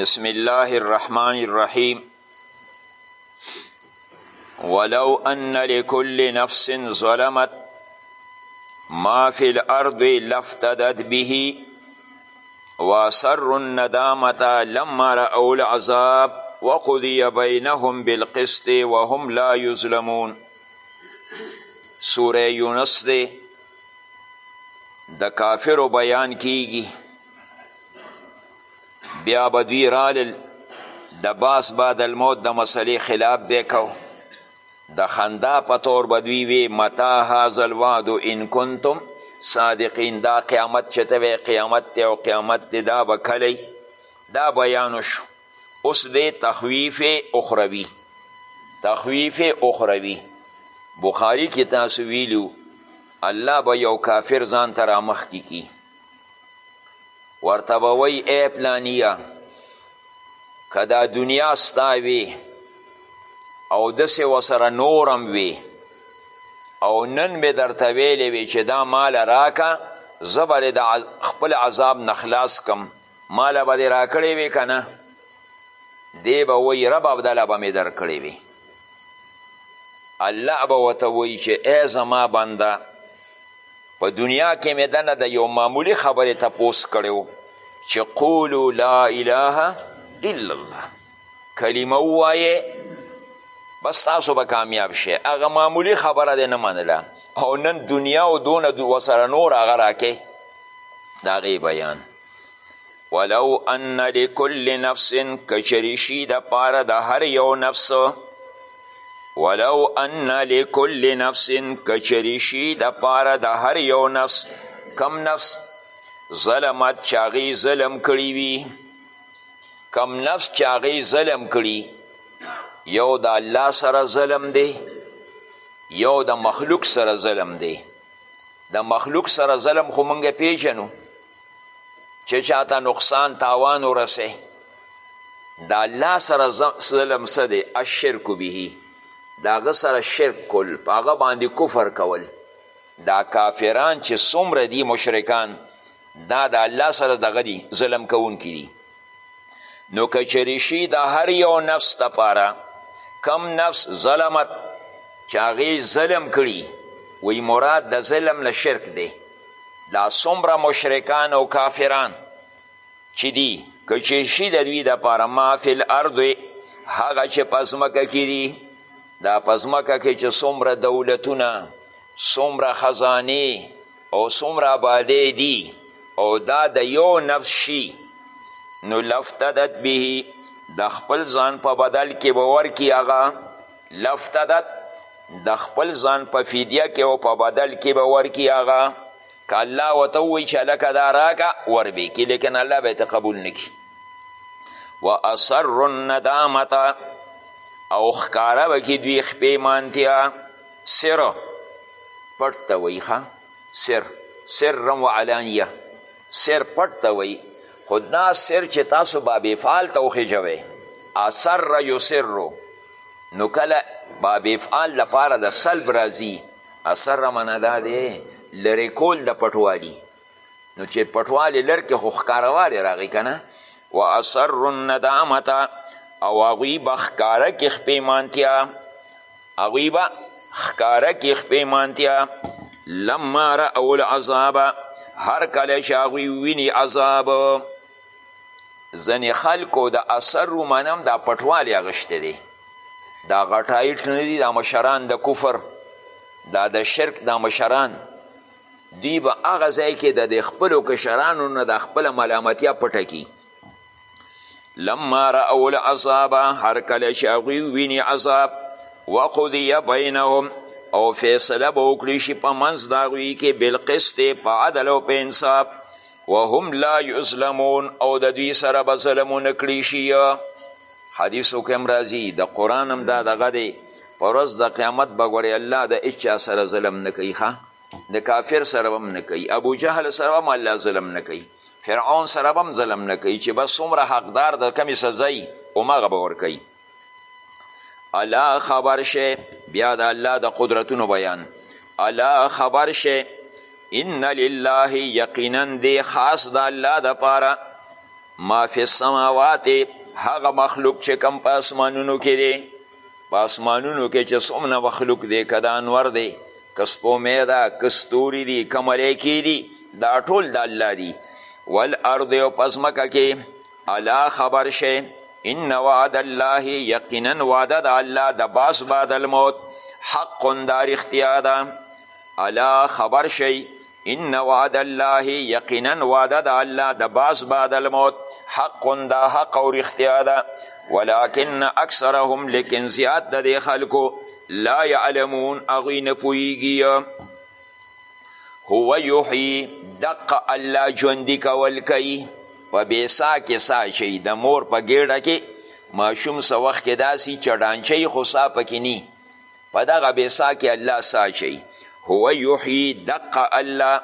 بسم الله الرحمن الرحيم ولو أن لكل نفس ظلمت ما في الأرض لافتدت به وسر الندامة لما رأوا العذاب وقضي بينهم بالقسط وهم لا يظلمون سورة يونس ده د کافرو بیان کیږي بیا به دوی رالل د باس بعد الموت د مسلې خلاف به کو د خندا په طور به دوی وی متا هذا الوعد ان کنتم صادقین دا قیامت چې ته قیامت دی او قیامت دی دا به کلی دا بیان شو اوس دی تخویف اخروی تخویف اخروی بخاری کې تاسو ویلو الله به یو کافر ځان ته رامخکې کی ورته به وایي ای پلانیه که دا دنیا ستا وي او داسې ورسره نور هم وي او نن مې درته ویلی وي چې دا ماله راکه زه به د خپل عذاب نه خلاص کم ماله به دې راکړی وي که نه دی به وایي رب ابدله به مې درکړی وي الله به ورته وایي چې ای زما بنده په دنیا کې مې دنه د یو معمولی خبرې تپوس کړی و چې قولو لا اله الا الله کلمه ووایې بس تاسو به کامیاب شئ هغه معمولی خبره دی نه منله او نن دنیا او دونه ورسره نور هغه راکې د هغې بیان ولو ان لکل نفس کچری شی د پاره د هر یو نفس ولو ان لکل نفس کچری شی د پاره د هر یو نفس کم نفس ظلمت چاغی ظلم کړی وی کم نفس چاغی ظلم کړی یو د الله سره ظلم دی یو د مخلوق سره ظلم دی د مخلوق سره ظلم خو مونږ پیژنو چې چاته نقصان تاوان ورسه د الله سره ظلم څه دی الشرک به د هغه سره شرک کول په هغه باندې کفر کول دا کافران چې څومره دي مشرکان دا د الله سره دغه دي ظلم کوونکي دي نو که چېرې شي د هر یو نفس دپاره کم نفس ظلمت چې هغې ظلم کړي وی مراد د ظلم نه شرک دی دا څومره مشرکان او کافران چې دي که چې شي د دوی دپاره ما فی الارض هغه چې په ځمکه کې دي دا په ځمکه کې چې څومره دولتونه څومره خزانې او څومره آبادې دي او دا د یو نفس شي نو لفتدت به د خپل ځان په بدل کې به ورکي هغه لفتدت د خپل ځان په فدیه کې او په بدل کې به ورکي هغه که الله ورته ووایي چې هلکه دا راکه وربه کړي لیکن الله به یې قبول نه کړي و اثر الندامت او ښکاره به کړي دوی خپېمانتیا سر پټ ته وایي ښه سر سرا و علانیه سر پټ ته وایي خو دا سر چې تاسو بابې فال ته وخېژوئ اثر یسرو نو کله باب افعال لپاره د سلب راځي اثر منه دا دی لرې کول د پټوالي نو چې پټوالی لر کې خو ښکاروالی راغی که نه و اثر الندامته او هغوی به ښکاره کې خپېمانتیا هغوی به ښکاره کې خپېمانتیا لما رأو العذاب هر کله چې هغوی ویني عذاب ځنې خلکو د اثر رومانه هم دا پټوالی اغشتی دی دا غټایټ نه دي دا مشران د کفر دا د شرک دا مشران دوی به هغه ځای کې د خپلو کشرانو نه د خپله ملامتیا پټه کړي لما رأو العذاب هر کله چې هغوی ویني عذاب وقضی بینهم او فیصله به وکړي شي په منځ د هغوی کې بالقسط په عدل او په انصاف وهم لا یظلمون او د دوی سره به ظلم ونه کړی شي حدیثو کې هم راځي د قرآن هم دا دغه دی په ورځ د قیامت به ګورې الله د هیچا سره ظلم نه کوي ښه د کافر سره هم نه کوي ابو جهل سره هم الله ظلم نه کوي فرعون سره هم ظلم نه کوي چې بس څومره حقدار د کمې سزا یي هماغه به ورکوي الا خبر شي بیا د الله د قدرتونو بیان الا خبر شي ان لله یقینا دی خاص د الله د پاره ما فی السماوات هغه مخلوق چې کم په اسمانونو کې دی په اسمانونو کې چې څومره مخلوق دی که د انور دی که سپومې ده که ستوري دي که ملایکې دي دا ټول د الله دي والارض او په ځمکه کې الا خبر شئ ان وعد الله یقینا وعده د الله د باس بعد الموت حق دا رښتیا ده الا خبر شئ ان وعد الله یقینا وعده د الله د باس بعد الموت حق دا حق او رښتیا ده ولكن اکثرهم لیکن زیات د دې خلکو لا یعلمون هغوی نه پوهیږي هو یحیی دقه الله ژوندي کول کوي په بیسا کې سا شي د مور په ګیډه کې ماشوم سه وخت کې داسي چډانچي خو سا پکې نی په دغه بیسا کې الله سا شي هو یحیی دقه الله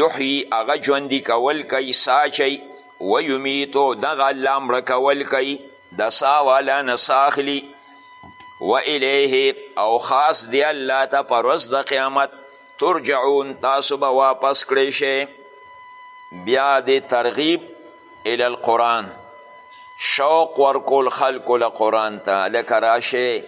یحیی هغه ژوندي کول کوي سا شي و یمیتو دغه الله مړه کول کوي د سا والا نه ساخلي و الیه او خاص دی الله ته پر ورځ د قیامت ترجعون تاسو به واپس کړی شئ بیا د ترغیب الی القرآن شوق ورکول خلکو له قرآن ته لکه راشئ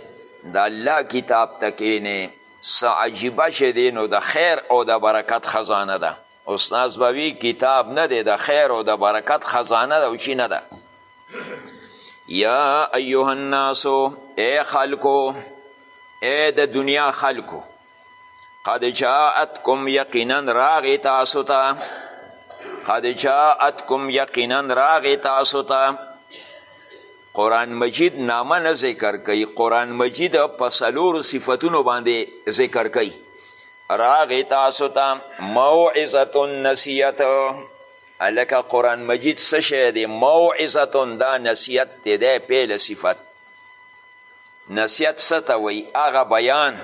د الله کتاب ته کینې څه عجیبه چې دی نو د خیر او د برکت خزانه ده استاد به وی کتاب نه دی د خیر او د برکت خزانه ده او چی نه ده یا ایها الناس ای خلکو ای د دنیا خلکو قد جاءتکم یقینا راغی تاسو ته قد جاءتکم یقینا راغی تاسو ته قرآن مجید نامه نه ذکر کوي قرآن مجید په څلورو صفتونو باندې ذکر کوي راغې تاسو ته موعظة النصیت هلکه قرآن مجید څه شی دی موعظة دا نصیت دی دی پیل صفت نصیت څه ته وایي هغه بیان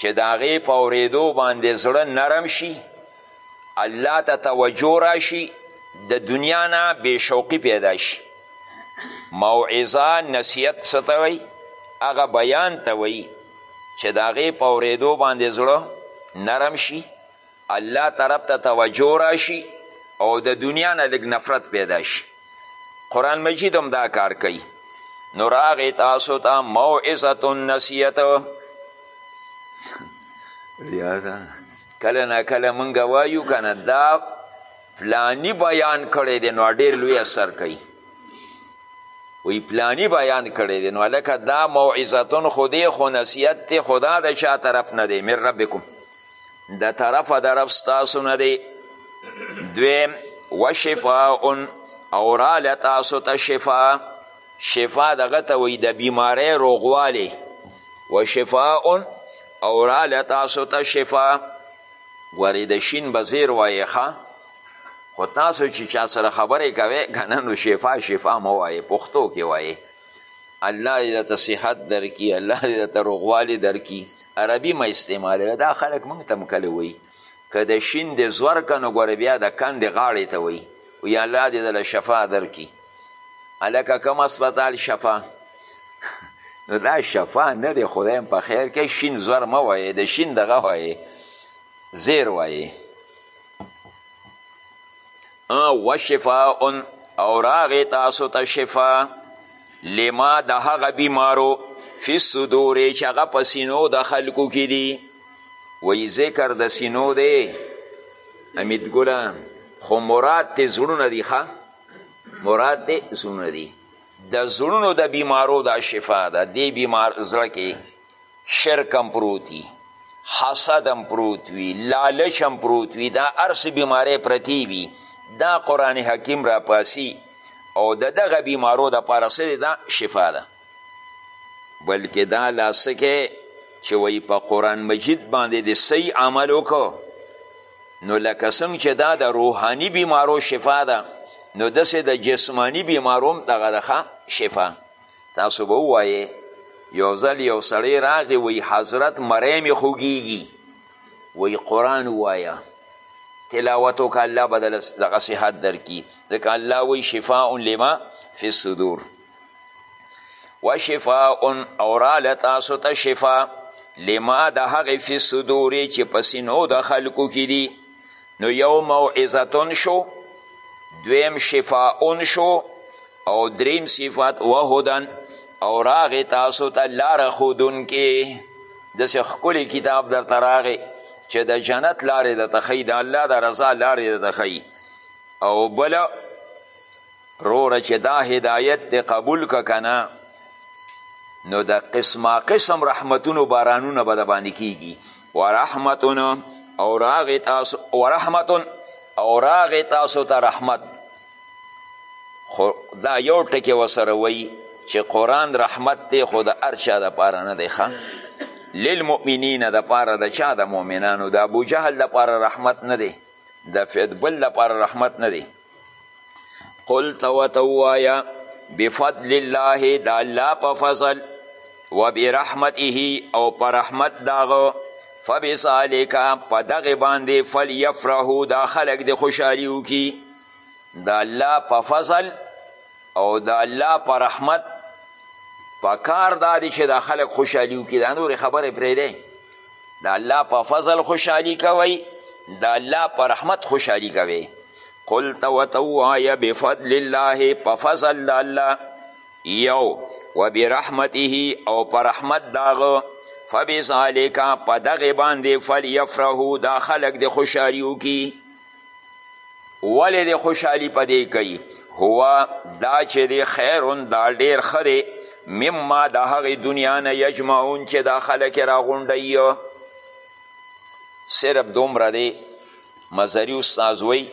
چې د هغې په اورېدو باندې زړه نرم شي الله ته توجه راشي د دنیا نه بې شوقي پیدا شي موعظه نصیحت څه ته وایي هغه بیان ته وایي چې د هغې په اورېدو باندې زړه نرم شي الله طرف ته توجه راشي او د دنیا نه لږ نفرت پیدا شي قرآن مجید هم دا کار کوي نو راغې تاسو ته موعظه نصیحت ریاضه کله نا کله مونږ وایو کنه دا پلانی بیان کړی دی نو ډیر لوی اثر کوي وی پلانی بیان کړی دی نو لکه دا موعظتون خو دی خو نصیحت دی خدا د چا طرف نه دی من ربکم د طرفه د رب ستاسو نه دی دویم وشفاء او راله تاسو ته شفا شفا دغه ته وایي د بیمارۍ روغوالی و شفاء او راله تاسو ته شفا ګورې د شین به زیر وایې ښه خو تاسو چې چا سره خبرې کوئ که نه نو شفا شفا مه وایې پښتو کې وایې الله دې درته صحت درکړي الله دې درته روغوالی درکړي عربي مه استعمالوه دا خلک موږ ته هم کله وایي که د شین د زور که نو ګوره بیا د کندې غاړې ته وایي وی الله دې دله شفا درکړي هلکه کوم هسپتال شفا نو دا شفا نه دی خدایم په خیر کې شین زور مه وایې د شین دغه وایې زیر وایې و شفاء او راغې تاسو ته شفا لما د هغه بیمارو فی الصدور چې هغه په سینو د خلکو کې دي وایي ذکر د سینو دی امیدګله خو مراد تی زړونه دي ښه مراد دی زړونه دي د زړونو د بیمارو دا شفا ده دې بیمار زړه کې شرک هم پروت وي حسد هم پروت وي لالچ هم پروت وي دا هر څه بیمارۍ پرتې وي دا قرآن حکیم راپاسي او د دغه بیمارو دپاره څه دی دا شفا ده بلکې دا لا څه چې وایي په قرآن مجید باندې د صحیح عمل وکړو نو لکه څنګه چې دا د روحاني بیمارو شفا ده نو داسې د جسماني بیمارو هم دغه دخه شفا تاسو به ووایې یو ځل یو سړی راغی وی حضرت مری مې خوږیږي وی قرآن ووایه تلاوت وکړه الله به دغه صحت درکړي ځکه الله وی شفاء لما فی الصدور و شفاء او راله تاسو ته شفا لما د هغې فی الصدور چې په سینو د خلکو کې دي نو یو موعظتون شو دویم شفاون شو او دریم صفت وهدن او راغې تاسو ته تا لاره ښودونکې داسې ښکلی کتاب درته راغې چې د جنت لارې درته ښیي د الله د رضا لارې درته ښیي او بله روره چې دا هدایت دې قبول که کنه نو د قسما قسم رحمتونو بارانونه به د باندې کیږي ورحمتون او راغې تاسو ورحمتون او راغې تاسو ته رحمت خو دا یو ټکی وسره وایي چې قرآن رحمت دی خو د هر چا دپاره نه دی ښه للمؤمنین دپاره د چا د مؤمنانو د ابوجهل دپاره رحمت نه دی د فیدبل دپاره رحمت نه دی قل ته ورته ووایه بفضل الله د الله په فضل و برحمته او په رحمت داغه فبذالک په دغه باندې فلیفرحو دا خلک د خوشحالي وکړي د الله په فضل او د الله په رحمت په کار دا دی چې دا خلک خوشحالي وکړي دا نورې خبرې پرېږدی د الله په فضل خوشحالي کوئ د الله په رحمت خوشحالي کوئ قل ته ورته ووایه بفضل الله په فضل د الله یو وبرحمته او په رحمت د هغه فبذالکه په دغې باندې فلیفرحو دا خلک د خوشحالي وکړي ولې د خوشحالي په دې کوي هو دا چې دی خیرون دا ډېر ښه دی مما د هغې دنیا نه یجمعون چې دا خلک یې راغونډوي صرف دومره دی مزري استاذ وایي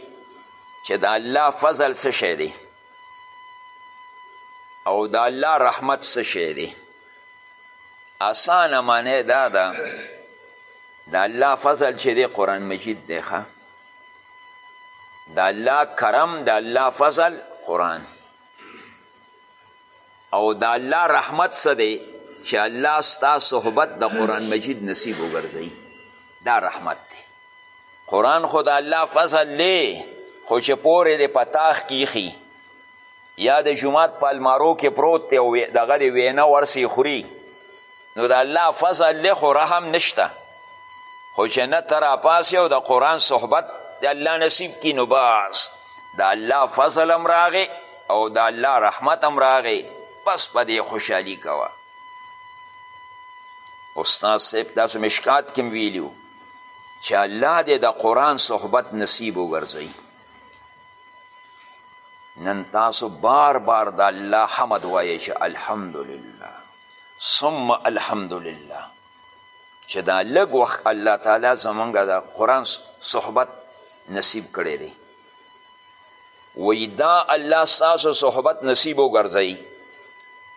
چې د الله فضل څه شی دی او د الله رحمت څه شی دی اسانه معنی دا ده د الله فضل چې دی قرآن مجید دی ښه د الله کرم د الله فضل قرآن او د الله رحمت څه دی چې الله ستا صحبت د قرآن مجید نصیب وګرځوي دا رحمت دی قرآن خو د الله فضل دی خو چې پورې دی په تاخ کیښي یا د جماعت په المارو کې پروت دی او دغه دی وینه ورسې خوري نو د الله فضل دی خو رحم نشته خو چې نه ته راپاسې او د قرآن صحبت د الله نصیب کی نو بس د الله فضل هم راغې او د الله رحمت هم راغې بس په دې خوشحالي کوه استاد صاحب تاسو مشکات کې ویلي چې الله دې د قرآن صحبت نصیب وګرځوي نن تاسو بار بار د الله حمد وایئ چې الحمدلله ثم الحمدلله چې دا لږ وخت الله تعالی زمونږ د قرآن صحبت نصیب کړی دی وی دا الله ستاسو صحبت نصیب وګرځوي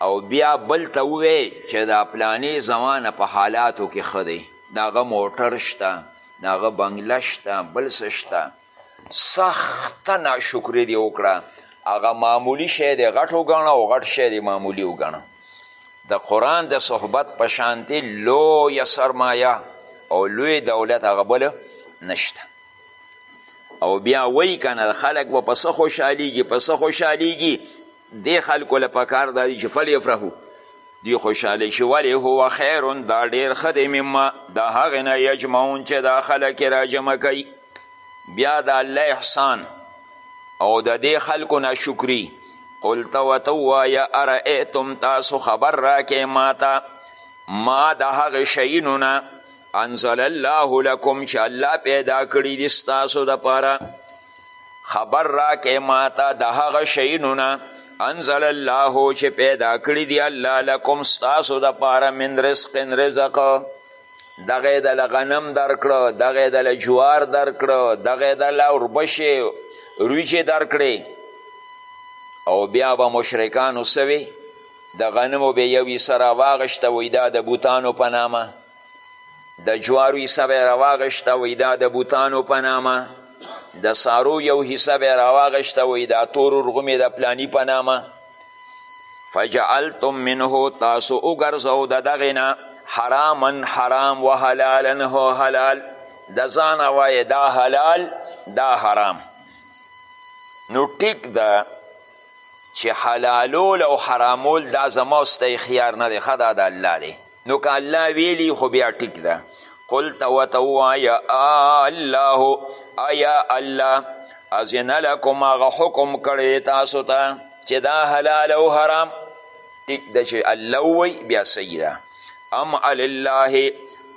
او بیا بل ته ووی چې دا پلانې زمانه په حالاتو کې ښه دی د هغه موټر شته د هغه بنګله شته بل څه شته سخته ناشکري دې وکړه هغه معمولی شی دی غټ وګڼه او غټ شی دی معمولی وګڼه د قرآن د صحبت په شانتې لویه سرمایه او لوی دولت هغه بل نشته او بیا وایي که نه خلک به په څه خوشحالیږي په څه خوشحالیږي دې خلکو له پکار دا دي چې فلیفرحو دی خوشحاله شي ولې هو خیر دا ډیر ښه دی مما د هغې نه یجمعون چې دا خلک یې راجمع کوي بیا د الله احسان او د دې خلکو ناشکري قل ته ورته ووایه ارأیتم تاسو خبر راکې ماته ما د هغې شیینو نه انزل الله لکم چې الله پیدا کړي دي ستاسو دپاره خبر راکې ماته د هغه شیونو نه انزل الله چې پیدا کړي دی الله لکم ستاسو د پاره من رزق رزق دغه د غنم درکړه دغه د جوار درکړه دغه د اوربشې رویچې درکړې او بیا به مشرکانو سوي د غنمو به یو سره واغشته وای دا د بوتانو په نامه د جوارو حصه به راواغشته وی دا د بوتانو په نامه د سارو یو حصه به راواغشته وی دا تور ورغومې د پلانی په نامه فجعلتم منه تاسو وګرځو د دغې نه حراما حرام و حلالا هو حلال د ځانه وایې دا حلال دا حرام نو ټیک ده چې حلالول او حرامول دا زما ستا خیار نه دی ښه دا د الله دی نو که الله ویلی خو بیا ټیک ده قل ته ورته ووایه الله ایا الله اذن لکم هغه حکم کړی تاسو ته چې دا حلال او حرام ټیک ده چې الله ووی بیا صحیح ده ام علی الله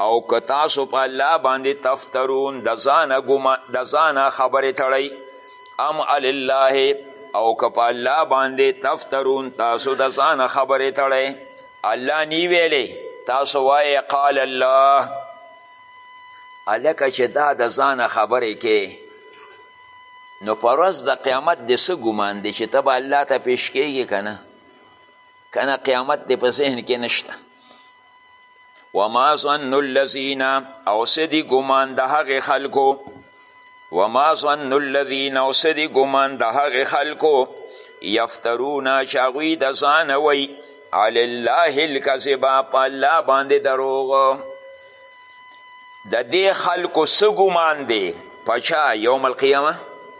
او که تاسو په الله باندې تفترون د ځانه د ځانه خبرې تړئ ام علی الله او که په الله باندې تفترون تاسو د ځانه خبرې تړئ الله نی ویلی تاسو وایې قال الله هلکه چې دا د ځانه خبرې کې نو پر ورځ د قیامت د څه ګمان دی چې ته به الله ته پیش کیږي که نه که نه قیامت دې په ذهن کې نشته وما ظن الذین او څه دي ګمان د هغې خلکو وما ظن الذین او څه دي ګمان د هغې خلکو یفترونه چې هغوی د ځانه وی علی الله الکذبا په الله باندې دروغ د دې خلکو څه ګمان دی په چا یوم القیامه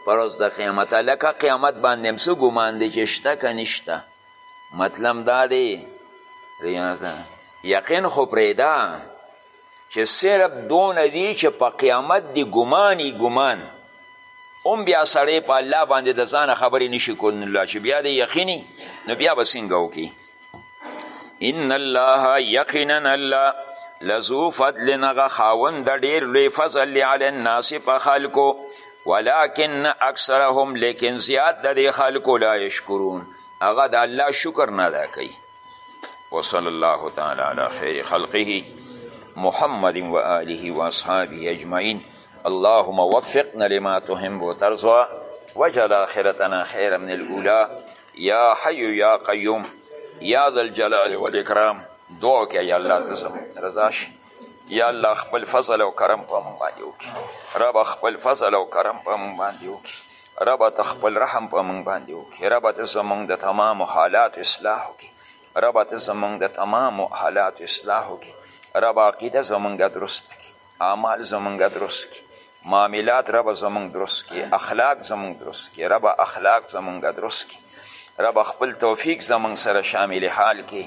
پر ورځ د قیامت لکه قیامت باندې هم څه ګمان دی چې شته که نشته مطلب دا دی یقین خو پرېږده چې صرف دونه دي چې په قیامت دي ګماني ګمان هم بیا سړی په الله باندې د ځانه خبرې نشي کولی چې بیا د یقیني نو بیا به څنګه وکړي ان الله یقینا الله لذو فضل نغه خاوند د ډیر لوی فضل علی الناس په خلکو ولکن اکثرهم لیکن زیات د دې خلکو لا یشکرون هغه د الله شکر نه ادا کوي وصلی الله تعالی علی خیر خلقه محمد و آله و اصحابه اجمعین اللهم وفقنا لما تحب وترضى وجل آخرتنا خیر من الاولا یا حی یا قیوم یا ذا الجلال والاکرام دعا کې یا الله ته رضا شي یا الله خپل فضل او کرم په مونږ باندې وکړي رب خپل فضل او کرم په مونږ باندې وکړي ربه ته خپل رحم په مونږ باندې وکړي ربه ته زمونږ د تمامو حالات اصلاح وکړي ربه ته زمونږ د تمامو حالات اصلاح وکړي رب عقیده زمونږ درست کی اعمال زمونږ درست کی معاملات رب زمونږ درست کی اخلاق زمونږ درست کی رب اخلاق زمونږ درست کی رب خپل توفیق زمونږ سره شامل حال کی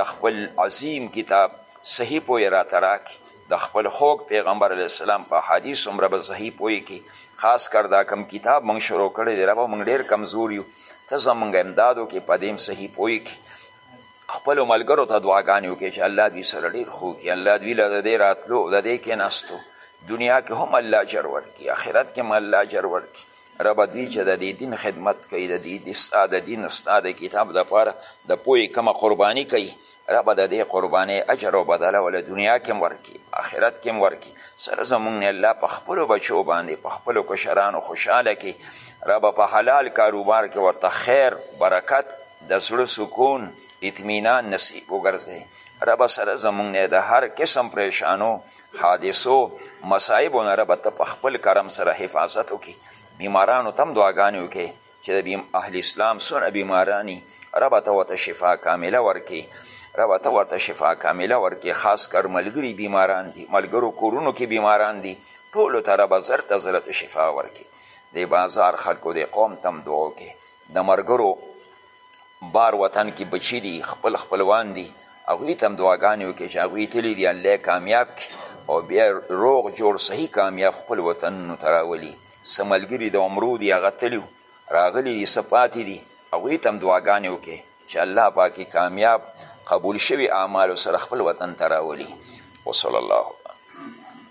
د خپل عظیم کتاب صحیح پوی را تراکی د خپل خوږ پیغمبر علیه السلام په حدیث هم رب صحیح پوه کی خاص کر دا کم کتاب مونږ شروع کړی دی رب مونږ ډیر کمزور یو ته زمونږ امداد وکړي په دې صحیح پوه کی خپلو ملګرو ته دعاګانې وکړي چې الله دوی سره ډیر ښو کړي الله دوی له د دې راتلو د دې کېناستو دنیا کې هم الله اجر ورکړي آخرت کې هم الله اجر ورکړي ربه دوی چې د دې دین خدمت کوي د دې ستا د دین او ستا د کتاب دپاره د پوهې کومه قرباني کوي ربه د دې قربانۍ اجر او بدله وله دنیا کې هم ورکړي آخرت کې هم ورکړي سره زمونږ نه الله په خپلو بچو باندې په خپلو کشرانو خوشحاله کړي ربه په حلال کاروبار کې ورته خیر برکت د زړه سکون اطمینان نصیب وګرځي ربه سره زمونږ نه د هر قسم پریشانو حادثو مصائبو نه رب ته په خپل کرم سره حفاظت وکړي بیمارانو تم دعاګانې وکړي چې د بیم اهل اسلام سونه بیمارانی رب ته ورته شفا کامله ورکړي رب ته ورته شفا کامله ورکړي خاص کر ملګري بیماران دي ملګرو کورونو کې بیماران دي ټولو ته رب زر ته زر ته شفا ورکړي د بازار خلکو د قوم تم دعا وکړي د مرګرو بار وطن کې بچي دي خپل خپلوان دي هغوی ته هم دعاګانې وکړي چې هغوی تللي دي الله کامیاب کړي او بیا روغ جوړ صحیح کامیاب خپل وطنونو ته راولي څه ملګري د عمرو دي هغه تللي راغلي دي څه پاتې دي هغوی ته هم دعاګانې وکړي چې الله پاک کامیاب قبول شوي اعمالو سره خپل وطن ته راولي وصلی الله